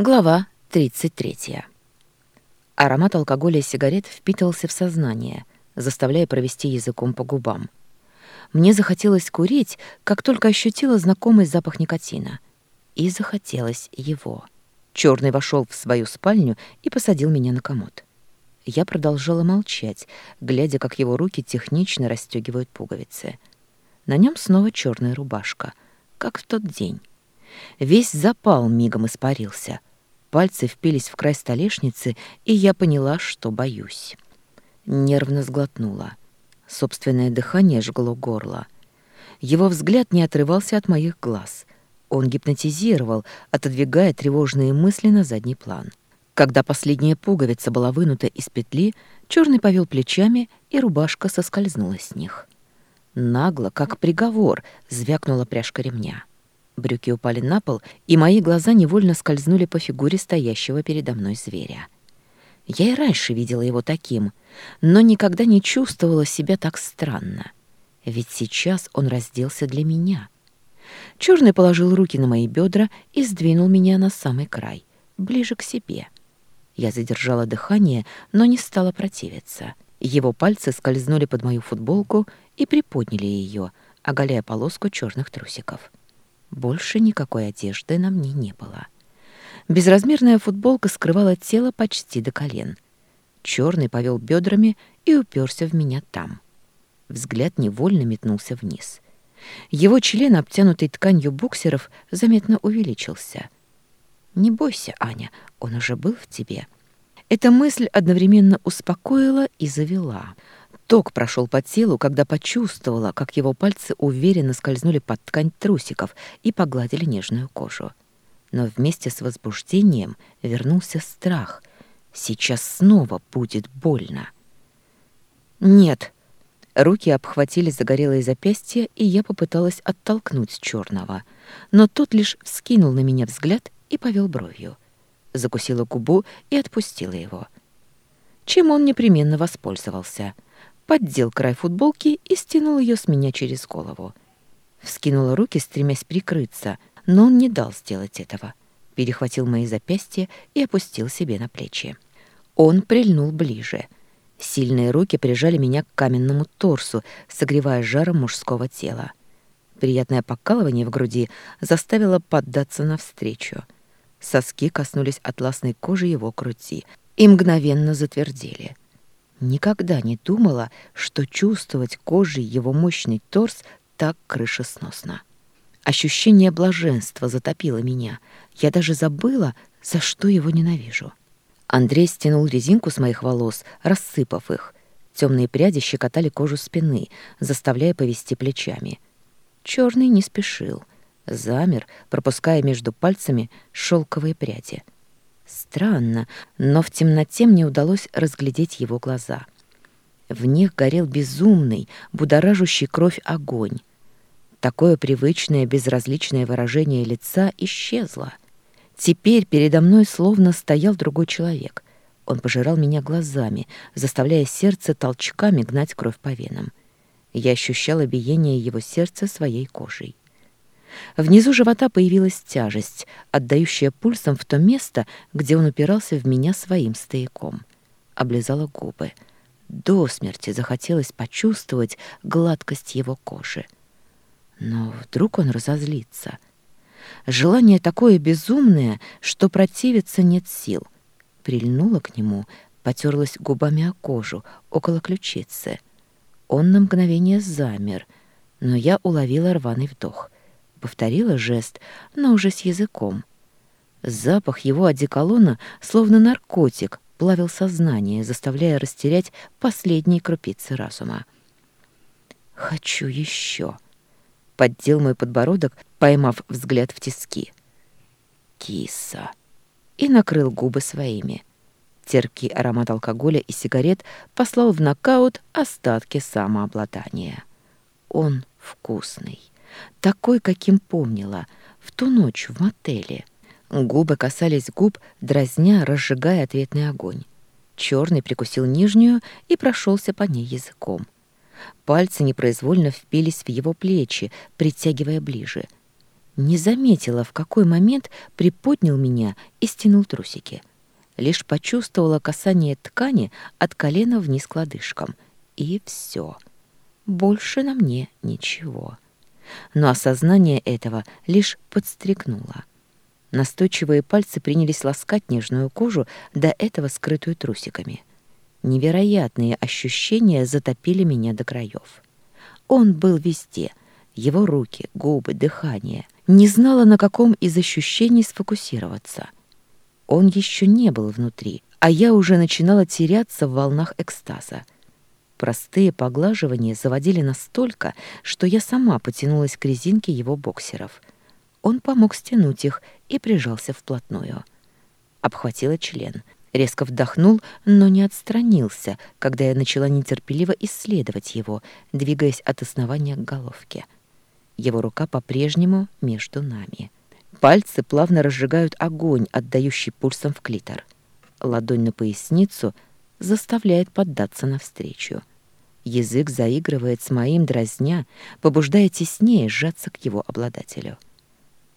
Глава 33. Аромат алкоголя и сигарет впитывался в сознание, заставляя провести языком по губам. Мне захотелось курить, как только ощутила знакомый запах никотина. И захотелось его. Черный вошел в свою спальню и посадил меня на комод. Я продолжала молчать, глядя, как его руки технично расстегивают пуговицы. На нем снова черная рубашка, как в тот день. Весь запал мигом испарился — Пальцы впились в край столешницы, и я поняла, что боюсь. Нервно сглотнула. Собственное дыхание жгло горло. Его взгляд не отрывался от моих глаз. Он гипнотизировал, отодвигая тревожные мысли на задний план. Когда последняя пуговица была вынута из петли, черный повел плечами, и рубашка соскользнула с них. Нагло, как приговор, звякнула пряжка ремня. Брюки упали на пол, и мои глаза невольно скользнули по фигуре стоящего передо мной зверя. Я и раньше видела его таким, но никогда не чувствовала себя так странно. Ведь сейчас он разделся для меня. Черный положил руки на мои бедра и сдвинул меня на самый край, ближе к себе. Я задержала дыхание, но не стала противиться. Его пальцы скользнули под мою футболку и приподняли ее, оголяя полоску черных трусиков. Больше никакой одежды на мне не было. Безразмерная футболка скрывала тело почти до колен. Черный повел бедрами и уперся в меня там. Взгляд невольно метнулся вниз. Его член, обтянутый тканью боксеров, заметно увеличился. «Не бойся, Аня, он уже был в тебе». Эта мысль одновременно успокоила и завела — Ток прошел по телу, когда почувствовала, как его пальцы уверенно скользнули под ткань трусиков и погладили нежную кожу. Но вместе с возбуждением вернулся страх. Сейчас снова будет больно. «Нет!» Руки обхватили загорелые запястья, и я попыталась оттолкнуть черного, но тот лишь вскинул на меня взгляд и повел бровью. Закусила губу и отпустила его. Чем он непременно воспользовался — поддел край футболки и стянул ее с меня через голову. Вскинула руки, стремясь прикрыться, но он не дал сделать этого. Перехватил мои запястья и опустил себе на плечи. Он прильнул ближе. Сильные руки прижали меня к каменному торсу, согревая жаром мужского тела. Приятное покалывание в груди заставило поддаться навстречу. Соски коснулись атласной кожи его груди и мгновенно затвердели — Никогда не думала, что чувствовать кожей его мощный торс так крышесносно. Ощущение блаженства затопило меня. Я даже забыла, за что его ненавижу. Андрей стянул резинку с моих волос, рассыпав их. Темные пряди щекотали кожу спины, заставляя повести плечами. Черный не спешил. Замер, пропуская между пальцами шелковые пряди — Странно, но в темноте мне удалось разглядеть его глаза. В них горел безумный, будоражущий кровь огонь. Такое привычное, безразличное выражение лица исчезло. Теперь передо мной словно стоял другой человек. Он пожирал меня глазами, заставляя сердце толчками гнать кровь по венам. Я ощущала биение его сердца своей кожей. Внизу живота появилась тяжесть, отдающая пульсом в то место, где он упирался в меня своим стояком. Облизала губы. До смерти захотелось почувствовать гладкость его кожи. Но вдруг он разозлится. Желание такое безумное, что противиться нет сил. Прильнула к нему, потерлась губами о кожу, около ключицы. Он на мгновение замер, но я уловила рваный вдох — Повторила жест, но уже с языком. Запах его одеколона, словно наркотик, плавил сознание, заставляя растерять последние крупицы разума. «Хочу еще», — поддел мой подбородок, поймав взгляд в тиски. «Киса», и накрыл губы своими. Терпкий аромат алкоголя и сигарет послал в нокаут остатки самообладания. Он вкусный такой, каким помнила, в ту ночь в мотеле. Губы касались губ, дразня, разжигая ответный огонь. Черный прикусил нижнюю и прошелся по ней языком. Пальцы непроизвольно впились в его плечи, притягивая ближе. Не заметила, в какой момент приподнял меня и стянул трусики. Лишь почувствовала касание ткани от колена вниз к лодыжкам. И все. Больше на мне ничего. Но осознание этого лишь подстрекнуло. Настойчивые пальцы принялись ласкать нежную кожу, до этого скрытую трусиками. Невероятные ощущения затопили меня до краев. Он был везде. Его руки, губы, дыхание. Не знала, на каком из ощущений сфокусироваться. Он еще не был внутри, а я уже начинала теряться в волнах экстаза. Простые поглаживания заводили настолько, что я сама потянулась к резинке его боксеров. Он помог стянуть их и прижался вплотную. Обхватила член — Резко вдохнул, но не отстранился, когда я начала нетерпеливо исследовать его, двигаясь от основания к головке. Его рука по-прежнему между нами. Пальцы плавно разжигают огонь, отдающий пульсом в клитор. Ладонь на поясницу заставляет поддаться навстречу. Язык заигрывает с моим дразня, побуждая теснее сжаться к его обладателю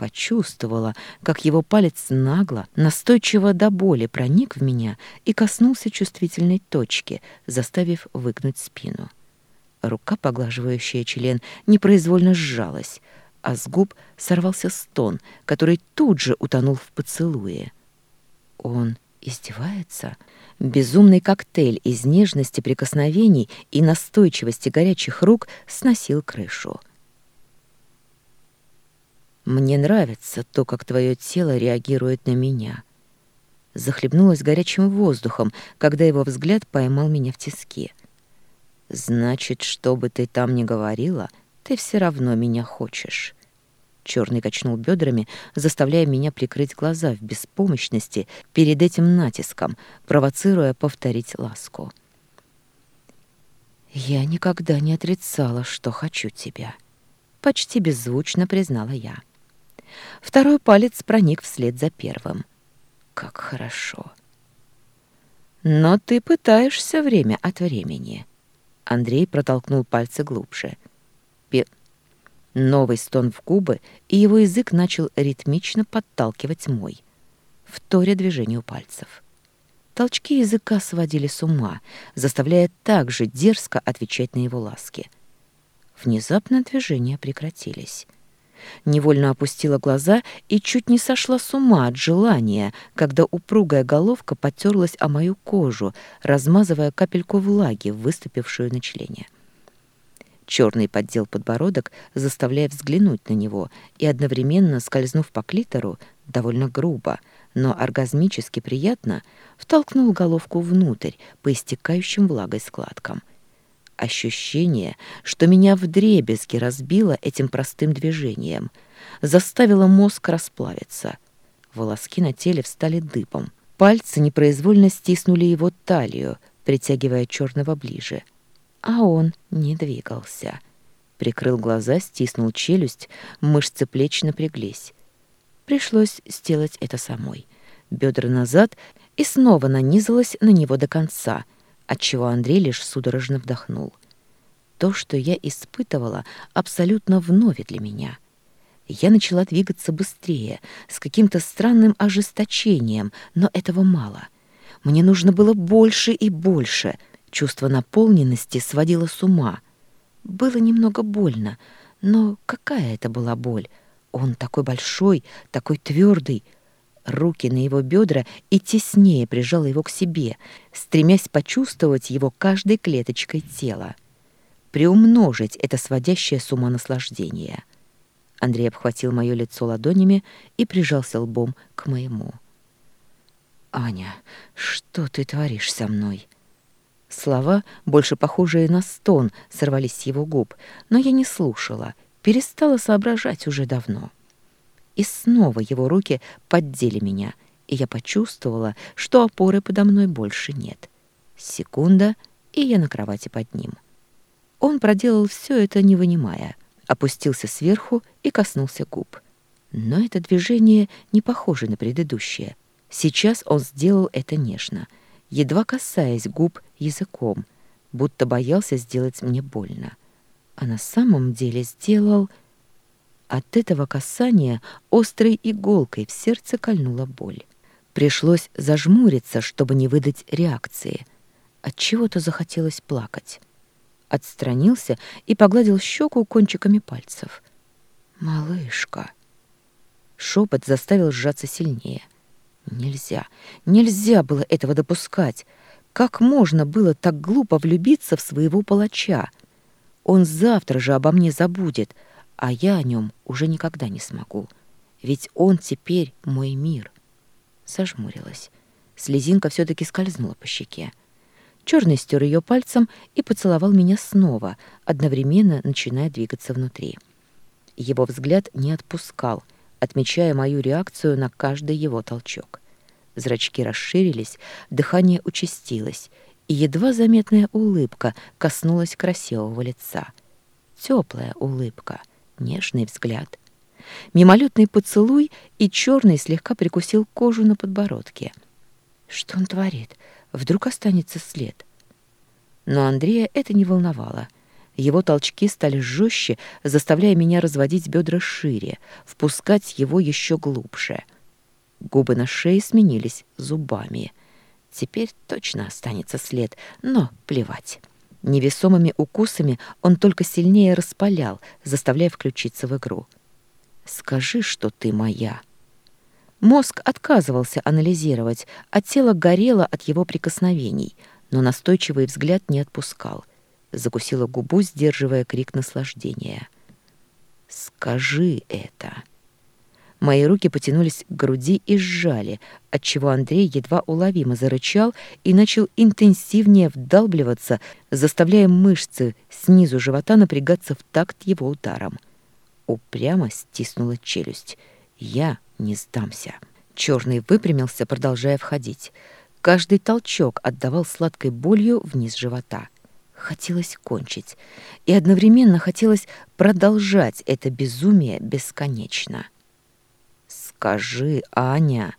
почувствовала, как его палец нагло, настойчиво до боли проник в меня и коснулся чувствительной точки, заставив выгнуть спину. Рука, поглаживающая член, непроизвольно сжалась, а с губ сорвался стон, который тут же утонул в поцелуе. Он издевается? Безумный коктейль из нежности прикосновений и настойчивости горячих рук сносил крышу. Мне нравится то, как твое тело реагирует на меня. Захлебнулась горячим воздухом, когда его взгляд поймал меня в тиски. Значит, что бы ты там ни говорила, ты все равно меня хочешь. Черный качнул бедрами, заставляя меня прикрыть глаза в беспомощности перед этим натиском, провоцируя повторить ласку. «Я никогда не отрицала, что хочу тебя», — почти беззвучно признала я. Второй палец проник вслед за первым. Как хорошо. Но ты пытаешься время от времени. Андрей протолкнул пальцы глубже. Новый стон в губы, и его язык начал ритмично подталкивать мой, вторя движению пальцев. Толчки языка сводили с ума, заставляя так же дерзко отвечать на его ласки. Внезапно движения прекратились. Невольно опустила глаза и чуть не сошла с ума от желания, когда упругая головка потерлась о мою кожу, размазывая капельку влаги, выступившую на члене. Черный поддел подбородок, заставляя взглянуть на него, и одновременно, скользнув по клитору, довольно грубо, но оргазмически приятно, втолкнул головку внутрь по истекающим влагой складкам — Ощущение, что меня вдребезги разбило этим простым движением, заставило мозг расплавиться. Волоски на теле встали дыбом. Пальцы непроизвольно стиснули его талию, притягивая черного ближе. А он не двигался. Прикрыл глаза, стиснул челюсть, мышцы плеч напряглись. Пришлось сделать это самой. Бедра назад и снова нанизалась на него до конца — отчего Андрей лишь судорожно вдохнул. То, что я испытывала, абсолютно вновь для меня. Я начала двигаться быстрее, с каким-то странным ожесточением, но этого мало. Мне нужно было больше и больше. Чувство наполненности сводило с ума. Было немного больно, но какая это была боль? Он такой большой, такой твердый, руки на его бедра и теснее прижала его к себе, стремясь почувствовать его каждой клеточкой тела. Приумножить это сводящее с ума наслаждение. Андрей обхватил мое лицо ладонями и прижался лбом к моему. «Аня, что ты творишь со мной?» Слова, больше похожие на стон, сорвались с его губ, но я не слушала, перестала соображать уже давно. И снова его руки поддели меня, и я почувствовала, что опоры подо мной больше нет. Секунда, и я на кровати под ним. Он проделал все это, не вынимая, опустился сверху и коснулся губ. Но это движение не похоже на предыдущее. Сейчас он сделал это нежно, едва касаясь губ языком, будто боялся сделать мне больно. А на самом деле сделал... От этого касания острой иголкой в сердце кольнула боль. Пришлось зажмуриться, чтобы не выдать реакции. От чего-то захотелось плакать. Отстранился и погладил щеку кончиками пальцев. Малышка. Шепот заставил сжаться сильнее. Нельзя, нельзя было этого допускать. Как можно было так глупо влюбиться в своего палача? Он завтра же обо мне забудет, а я о нем уже никогда не смогу. Ведь он теперь мой мир. Сожмурилась. Слезинка все таки скользнула по щеке. Черный стер ее пальцем и поцеловал меня снова, одновременно начиная двигаться внутри. Его взгляд не отпускал, отмечая мою реакцию на каждый его толчок. Зрачки расширились, дыхание участилось, и едва заметная улыбка коснулась красивого лица. Теплая улыбка, нежный взгляд. Мимолетный поцелуй, и черный слегка прикусил кожу на подбородке. Что он творит? Вдруг останется след? Но Андрея это не волновало. Его толчки стали жестче, заставляя меня разводить бедра шире, впускать его еще глубже. Губы на шее сменились зубами. Теперь точно останется след, но плевать. Невесомыми укусами он только сильнее распалял, заставляя включиться в игру. «Скажи, что ты моя». Мозг отказывался анализировать, а тело горело от его прикосновений, но настойчивый взгляд не отпускал. Закусила губу, сдерживая крик наслаждения. «Скажи это!» Мои руки потянулись к груди и сжали, отчего Андрей едва уловимо зарычал и начал интенсивнее вдалбливаться, заставляя мышцы снизу живота напрягаться в такт его ударом. Упрямо стиснула челюсть. Я не сдамся. Черный выпрямился, продолжая входить. Каждый толчок отдавал сладкой болью вниз живота. Хотелось кончить, и одновременно хотелось продолжать это безумие бесконечно. «Скажи, Аня!»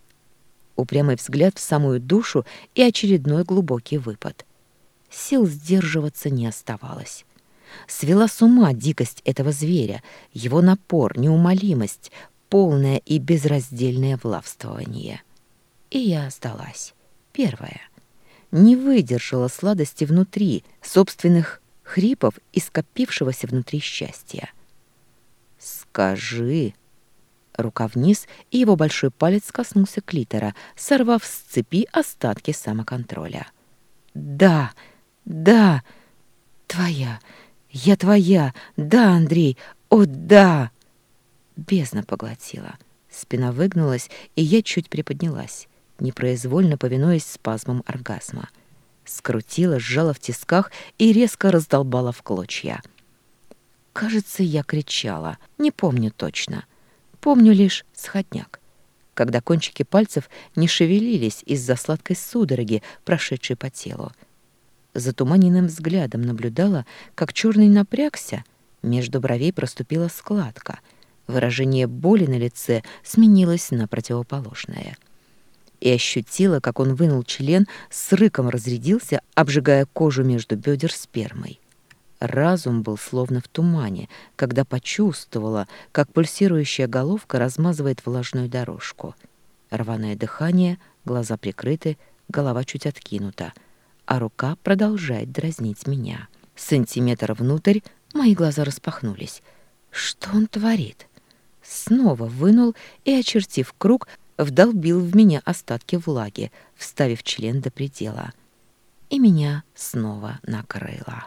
Упрямый взгляд в самую душу и очередной глубокий выпад. Сил сдерживаться не оставалось. Свела с ума дикость этого зверя, его напор, неумолимость, полное и безраздельное влавствование. И я сдалась. Первая. Не выдержала сладости внутри, собственных хрипов и скопившегося внутри счастья. «Скажи!» Рука вниз, и его большой палец коснулся клитора, сорвав с цепи остатки самоконтроля. «Да, да, твоя, я твоя, да, Андрей, о, да!» Бездна поглотила. Спина выгнулась, и я чуть приподнялась, непроизвольно повинуясь спазмам оргазма. Скрутила, сжала в тисках и резко раздолбала в клочья. Кажется, я кричала, не помню точно — Помню лишь сходняк, когда кончики пальцев не шевелились из-за сладкой судороги, прошедшей по телу. Затуманенным взглядом наблюдала, как черный напрягся, между бровей проступила складка. Выражение боли на лице сменилось на противоположное. И ощутила, как он вынул член, с рыком разрядился, обжигая кожу между бедер спермой. Разум был словно в тумане, когда почувствовала, как пульсирующая головка размазывает влажную дорожку. Рваное дыхание, глаза прикрыты, голова чуть откинута, а рука продолжает дразнить меня. Сантиметр внутрь мои глаза распахнулись. Что он творит? Снова вынул и, очертив круг, вдолбил в меня остатки влаги, вставив член до предела. И меня снова накрыло.